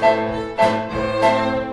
Música